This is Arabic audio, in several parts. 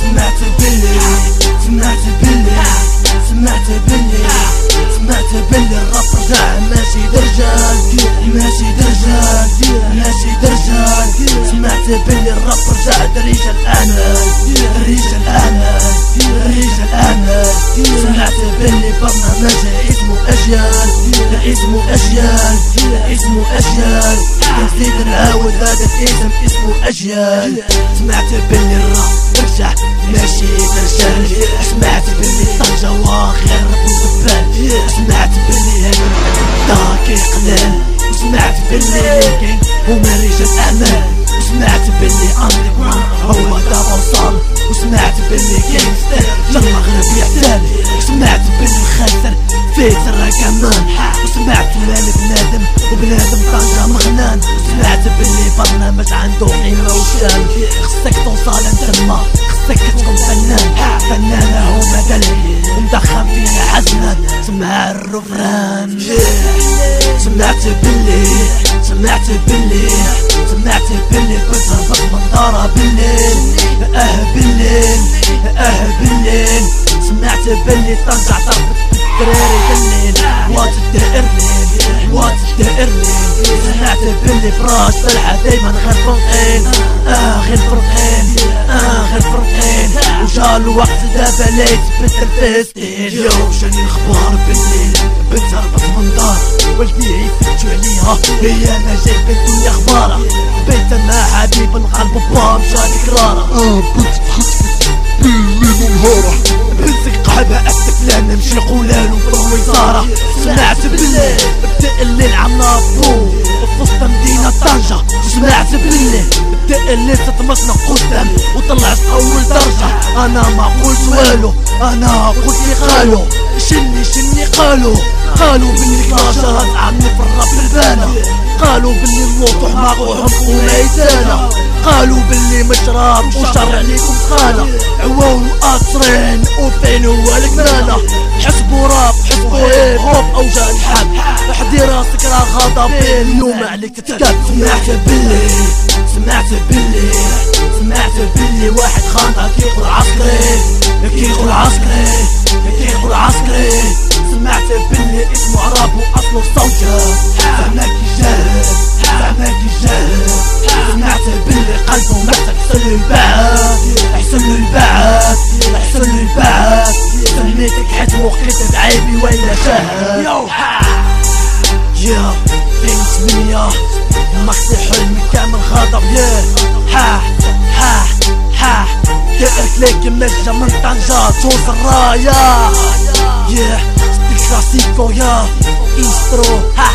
سمعت بلي سمعت بلي سمعت بلي سمعت بلي الراب رجع ماشي درجال ماشي درجال ماشي درجال سمعت بلي الراب رجع دريجة الأعمال دريجة الأعمال دريجة الأعمال سمعت بلي برنامج اسمه أجيال. اسمه أجيال. اسمه أجيال نزيد نعاود هذا الاسم اسمه أجيال سمعت بلي الراب رجع ماشي درجال سمعت بلي طنجة وغير بوكبال سمعت بلي هذا داكي قلال وسمعت بلي كاين هما رجال اعمال وسمعت بلي اندر جراوند كمان. وسمعت مال بنادم وبنادم طنجة مغنان. وسمعت بلي برنامج عنده قيمة وشان خصك توصل أنت خصك تكون فنان. فنان هو مدلي ومدخن فينا حزنا سمع الرفران. سمعت بلي سمعت بلي سمعت بلي. بتهبط من دارها بالليل أه بالليل أه بالليل سمعت بلي طنجة ضربت بالدراري الدائرلين سمعت بلي فراش طلعة دايما غير فرقين. آه غير فرقين آه غير فرقين. وجا الوقت دابا لا يتبدل فاستين يو جاني الاخبار بالليل بنت هربت من دار. والدي يفتشوا عليها هي أنا جايب الدنيا أخبارها. بيت مع حبيب القلب بابا مشى كرارة آه بنت تخطفت بالليل ونهارة بنتك قلبها السفلان نمشي قولان وفرغ ويزارة سمعت بالليل بدا الليل عمنا بو وسط مدينة طنجة سمعت بالليل بدا الليل تتمشنا قدام وطلعت أول درجة. أنا ما قلت والو أنا قلت لي قالوا شني شني قالوا؟ قالوا باللي كلاشات عمي في الراب البانة. قالوا باللي الوضوح معقوهم وميتانة قالوا باللي مشراب وشر عليكم خانة. عوان وقاصرين وفين هو الكنانة حسبوا راب حسبوا هيب هوب اوجع الحب. احدي راسك راه غضبين اليوم عليك تتكب. سمعت باللي سمعت باللي سمعت باللي واحد خانة كيقول عسكري. كيقول عسكري كيقول عسكري. سمعت باللي اسمه عرب وأصله صوجة فهمك جاهل فهمك جاهل. سمعت باللي قلبه محتاج يحسن وقيت بعيبي ولا شاهد يو ها يا فين ثمانية مخزي حلمي كامل غضب. يا ها ها ها. دائرك ليك مجة من طنجة توصل الراية يا كلاسيكو يا إنسترو ها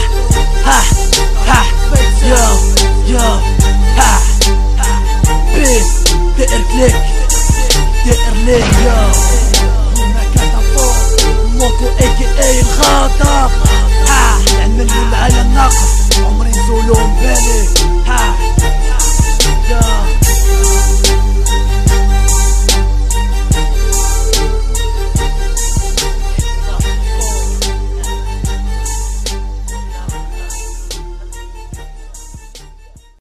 ها ها. يا يا ها بيس دائرك ليك دائر ليك يا.